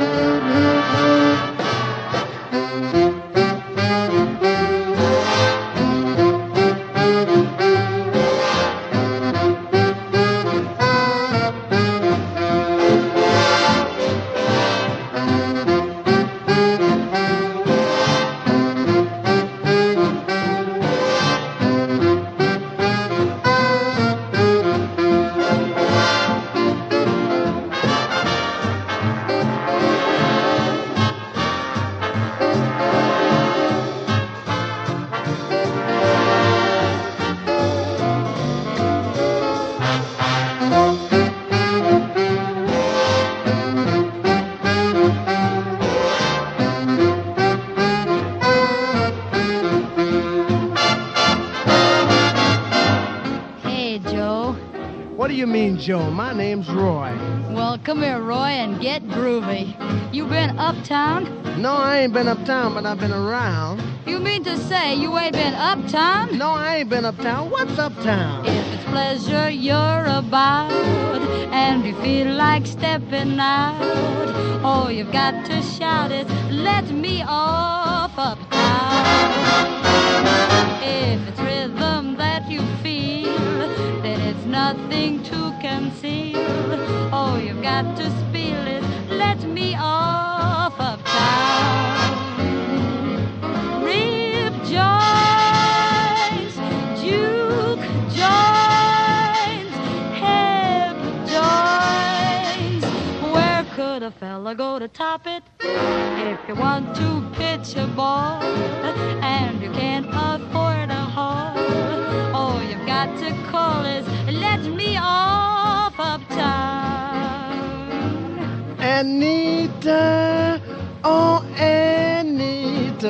Hey, ain't been uptown, but I've been around. You mean to say you ain't been uptown? No, I ain't been uptown. What's uptown? If it's pleasure you're about and you feel like stepping out, oh, you've got to shout it. Let me off uptown. If it's rhythm that you feel, then it's nothing to conceal. Oh, you've got to a go to top it? If you want to pitch a ball and you can't afford a hall, all you've got to call is Let me off uptown. Anita, oh, Anita.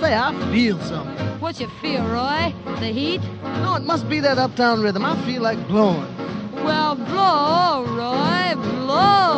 Say, I feel something. What you feel, Roy? The heat? No, it must be that uptown rhythm. I feel like blowing. Well, blow, Roy, blow.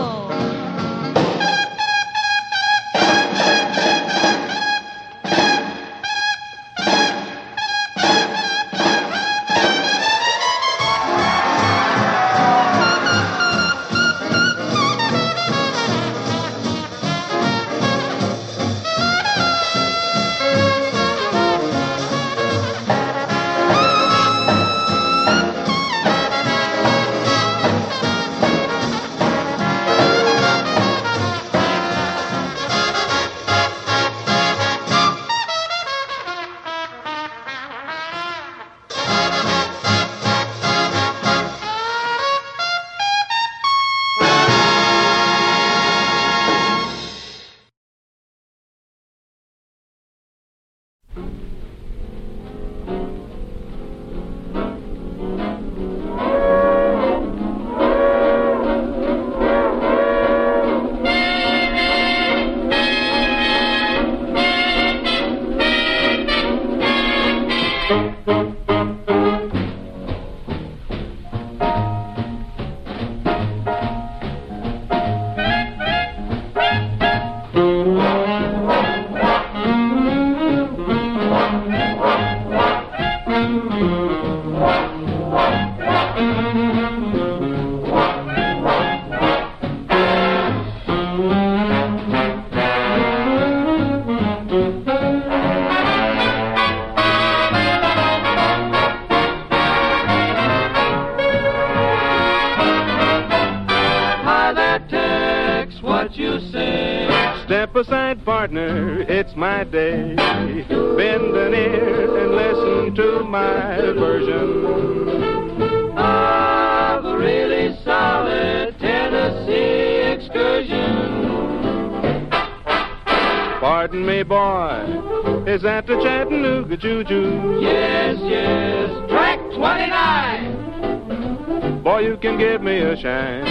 Shine.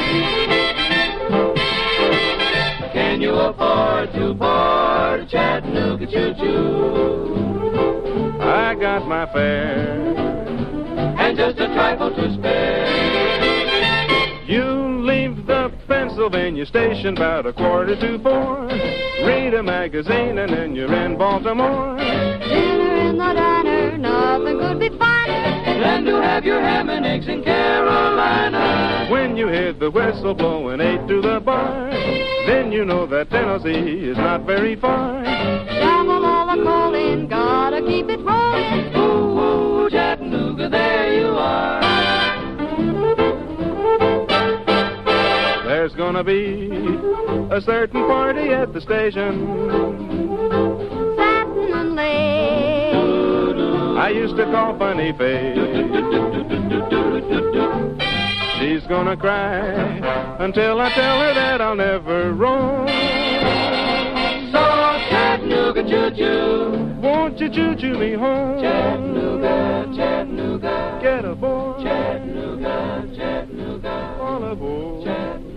Can you afford to board a Chattanooga choo-choo? I got my fare. And just a trifle to spare. You leave the Pennsylvania station about a quarter to four. Read a magazine and then you're in Baltimore. Dinner in the diner, nothing could be finer. To have your ham and eggs in Carolina. When you hear the whistle blowing eight to the bar, then you know that Tennessee is not very far. The in, gotta keep it rolling. Ooh, ooh, Chattanooga, there you are. There's gonna be a certain party at the station. I used to call Funny Face. She's gonna cry until I tell her that I'll never roam. So Chattanooga, choo-choo. Won't you choo-choo me home? Chattanooga, Chattanooga. Get aboard. Chattanooga, Chattanooga. All aboard. Chattanooga.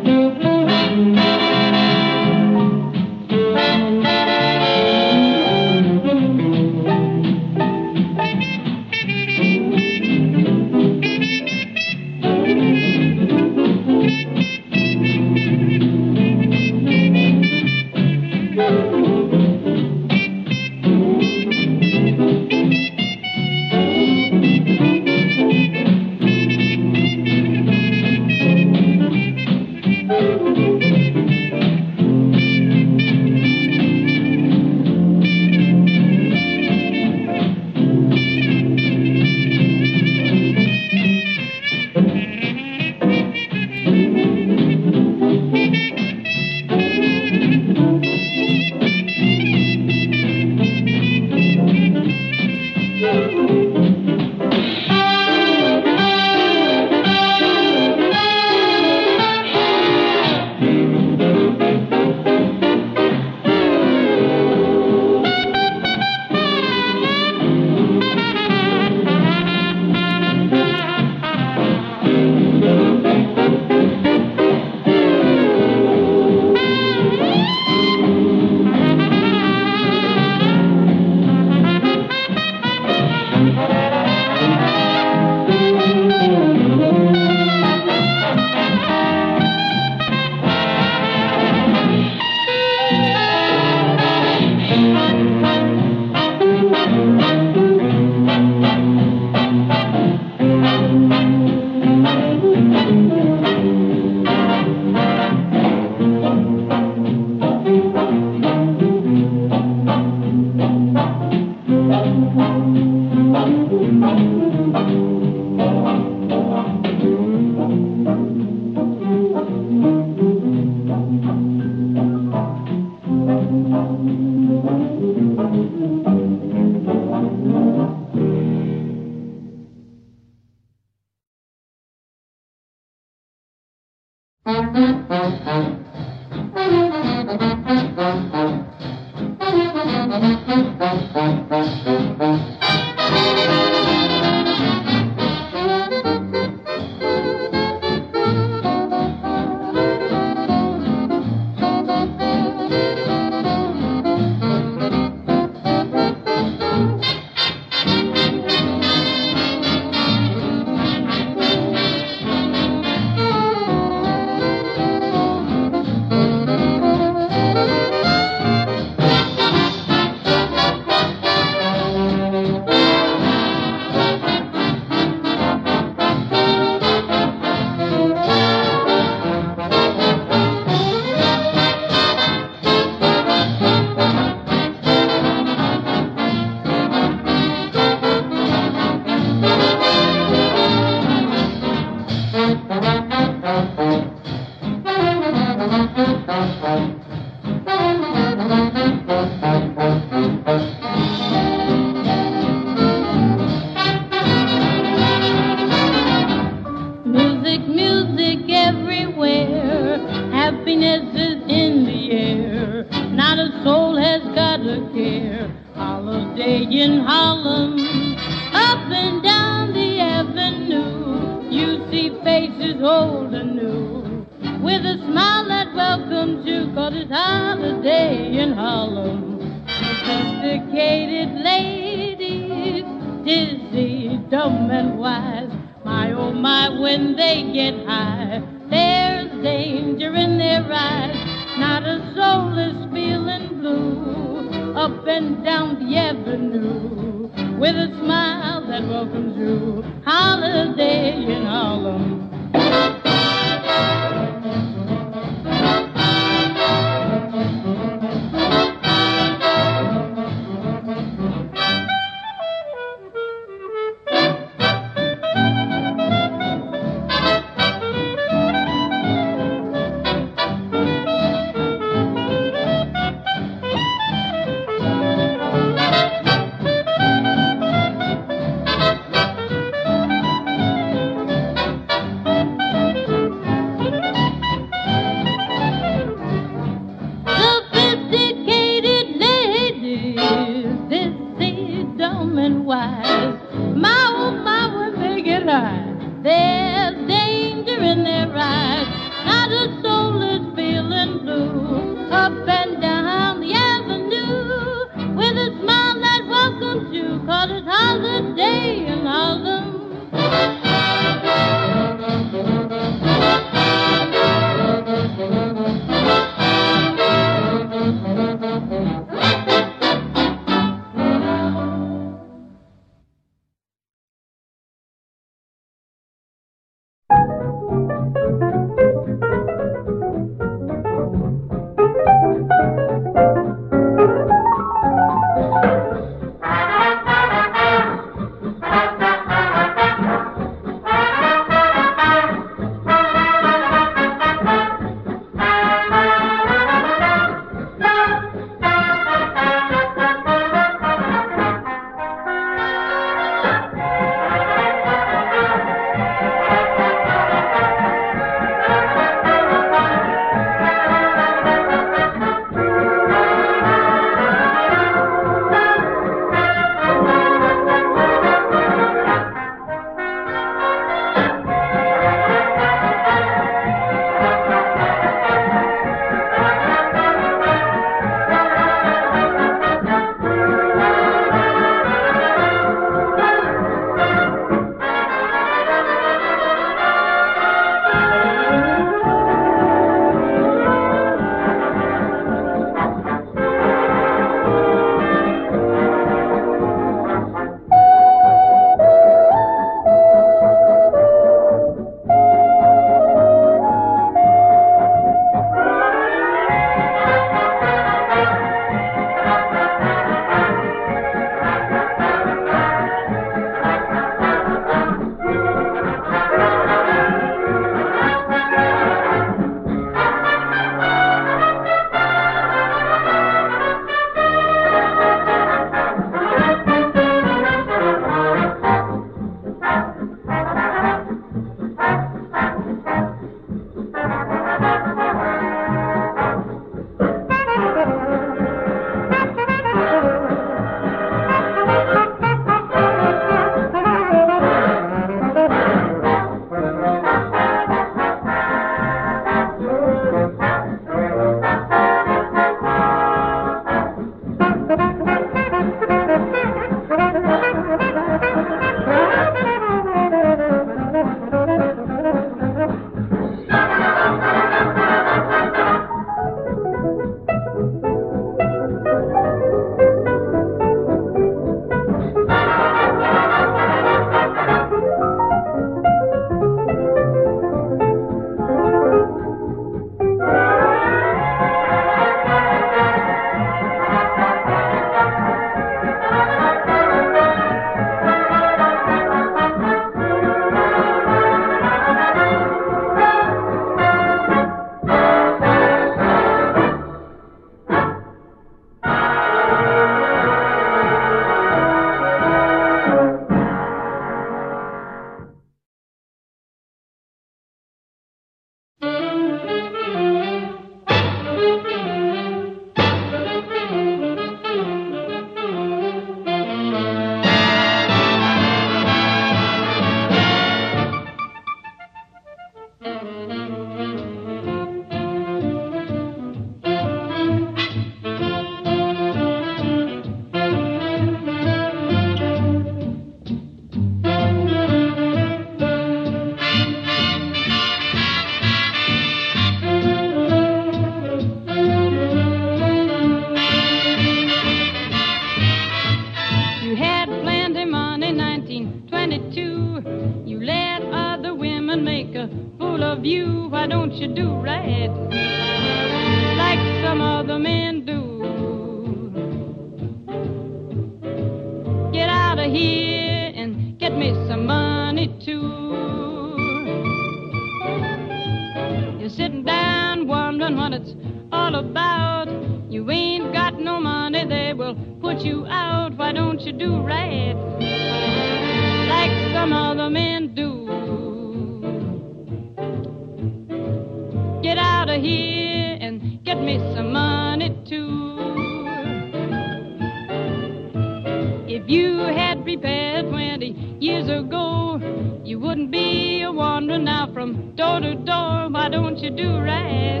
you wouldn't be a wandering now from door to door. Why don't you do right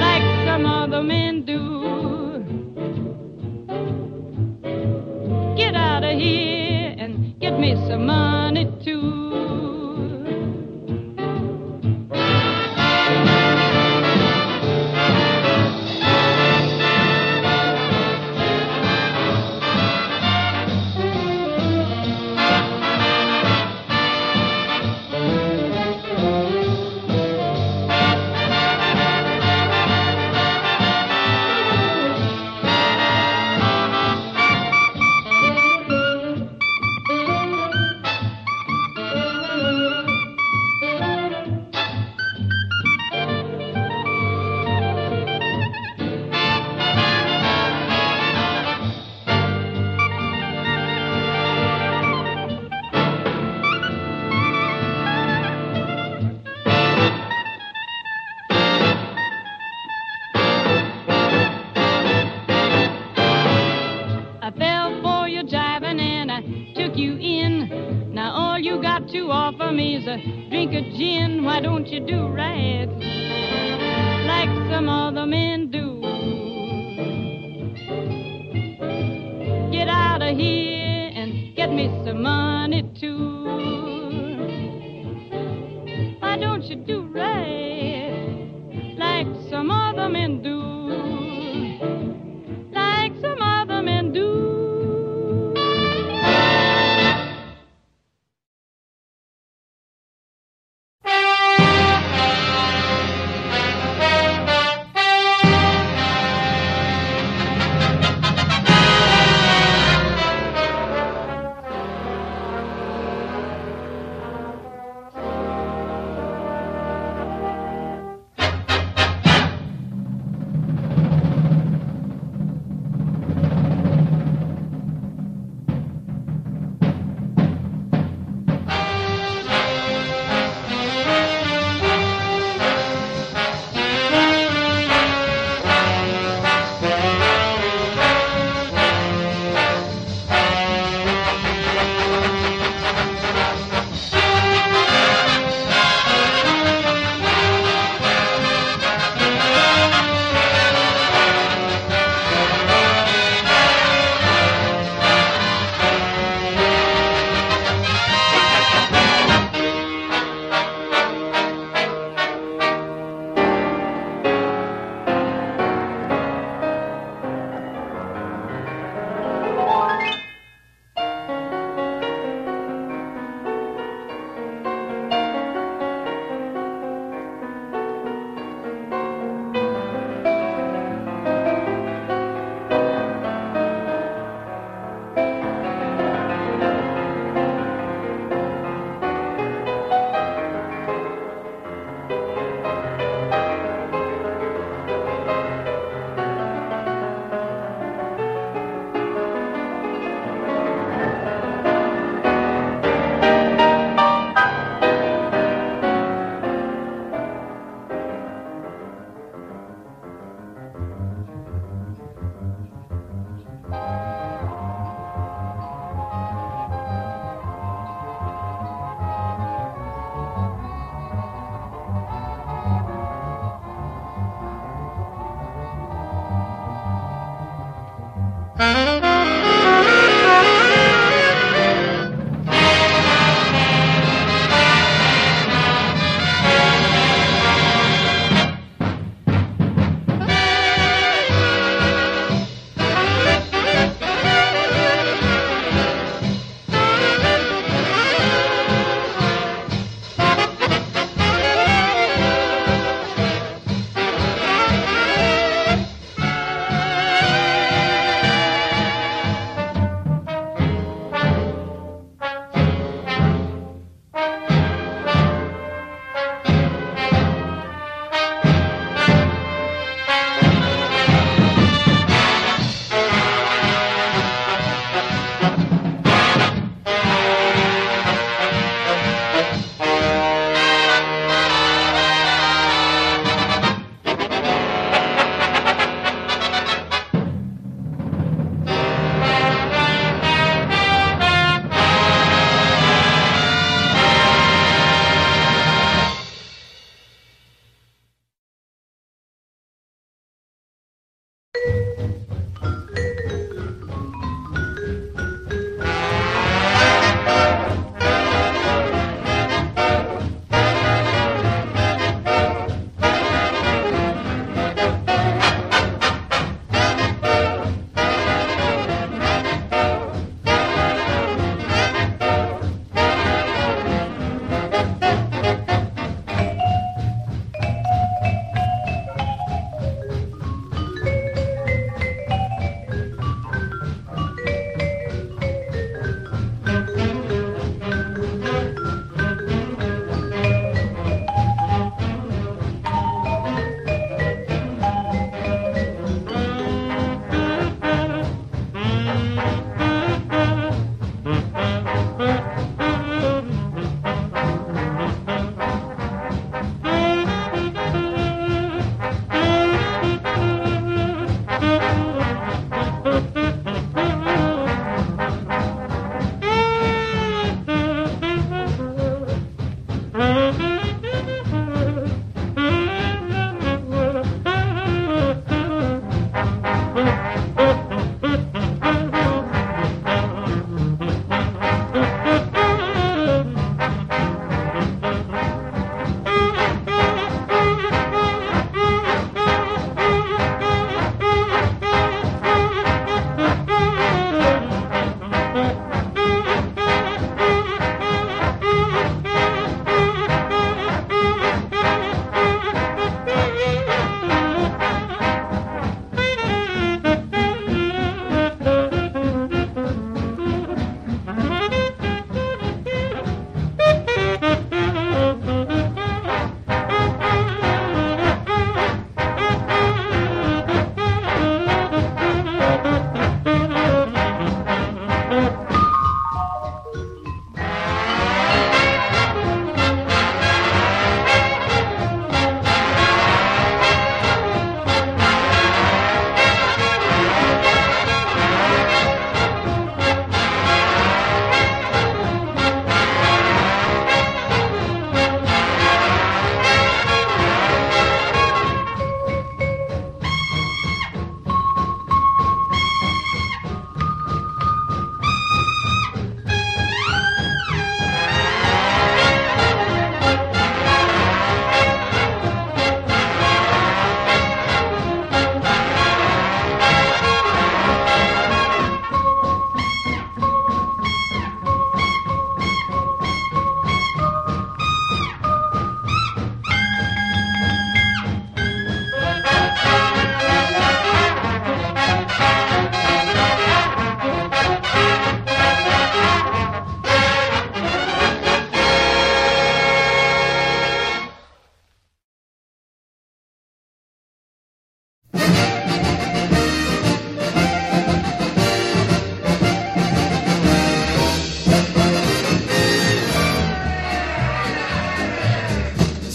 like some other men do? Get out of here and get me some money too.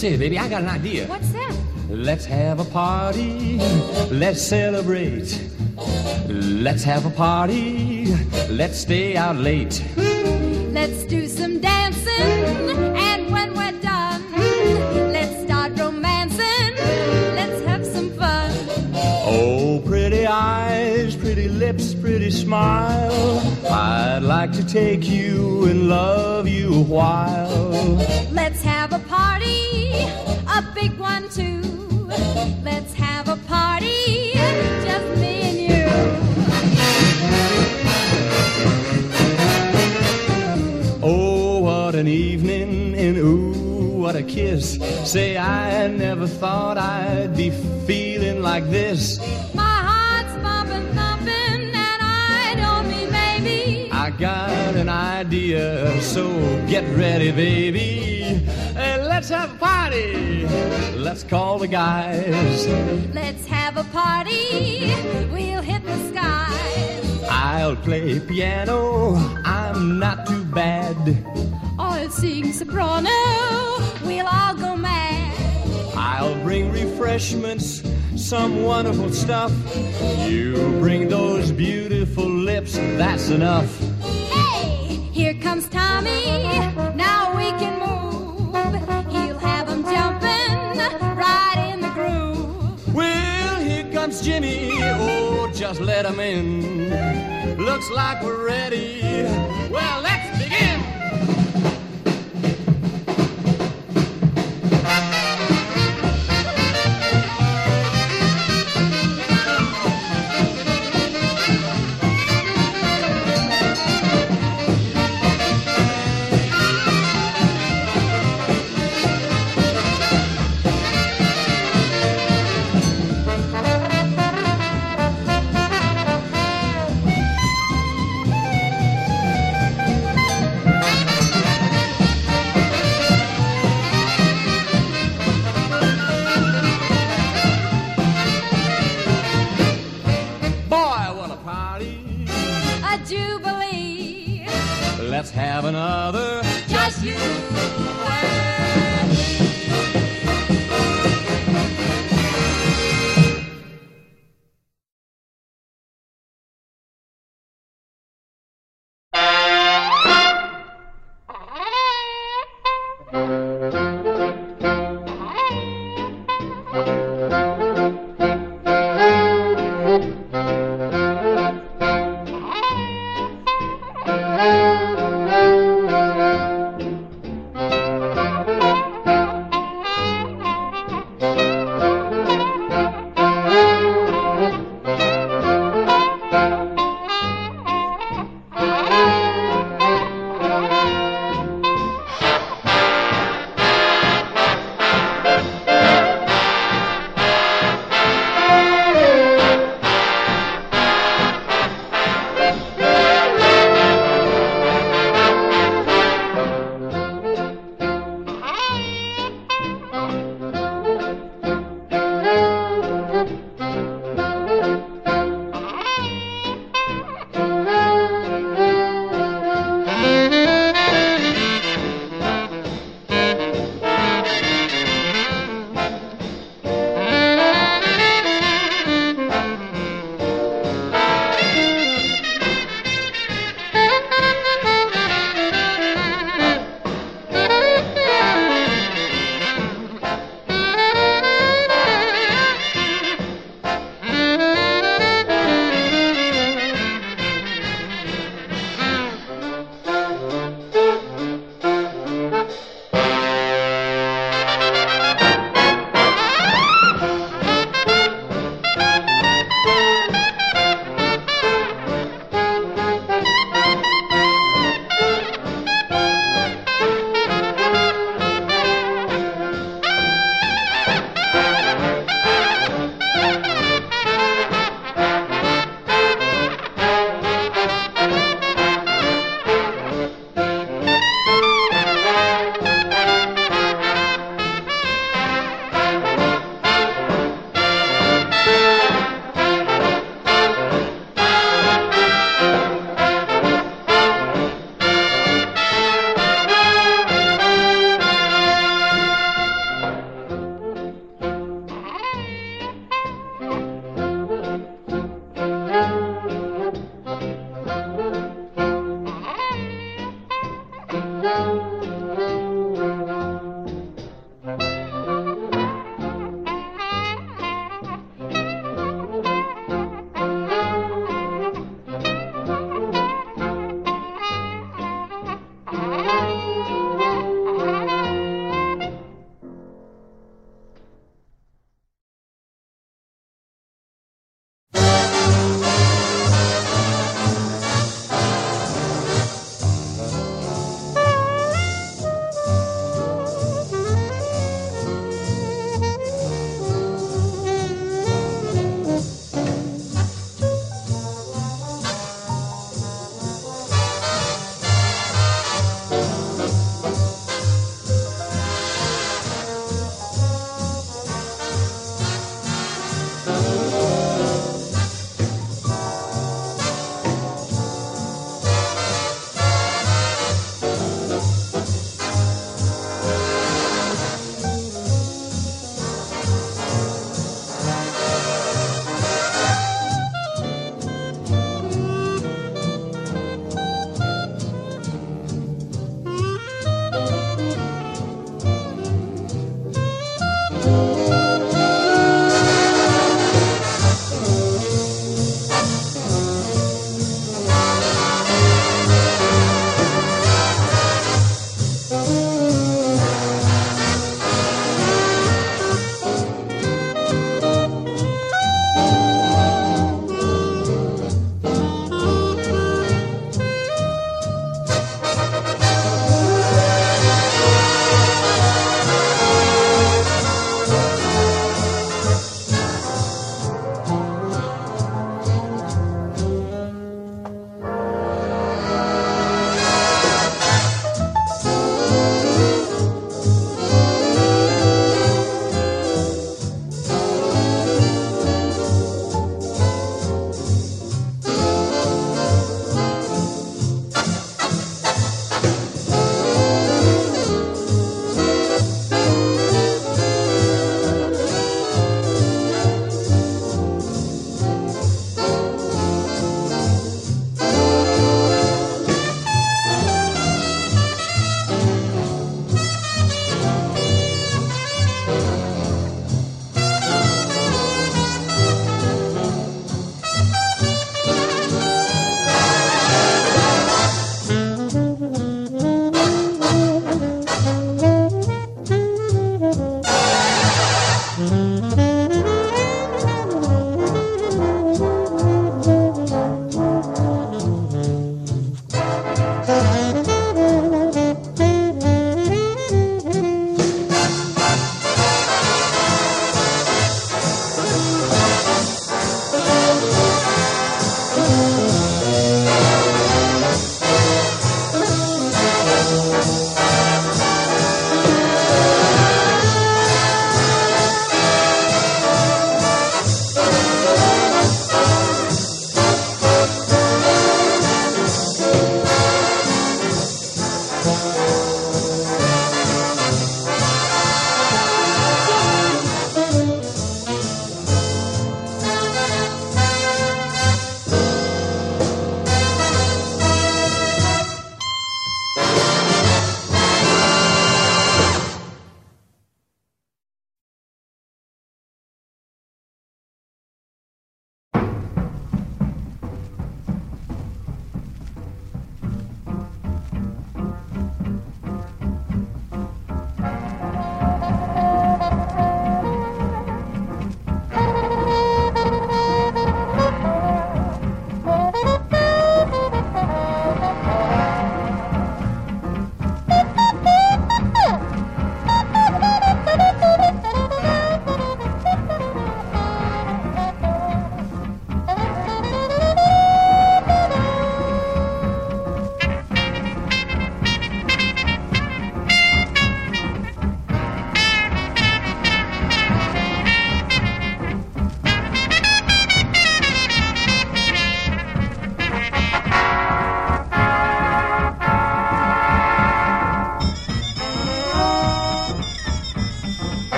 Say, baby, I got an idea. What's that? Let's have a party. Let's celebrate. Let's have a party. Let's stay out late. Let's do some dancing, and when we're done, let's start romancing. Let's have some fun. Oh, pretty eyes, pretty lips, pretty smile. I'd like to take you and love you a while. Let's a kiss. Say, I never thought I'd be feeling like this. My heart's bumping, thumping, and I don't mean maybe. I got an idea, so get ready, baby. And let's have a party. Let's call the guys. Let's have a party, we'll hit the skies. I'll play piano, I'm not too bad. I'll sing soprano, we'll all go mad. I'll bring refreshments, some wonderful stuff. You bring those beautiful lips, that's enough. Hey, here comes Tommy, now we can move. He'll have 'em jumping right in the groove. Well, here comes Jimmy, oh, just let him in. Looks like we're ready. Well, let's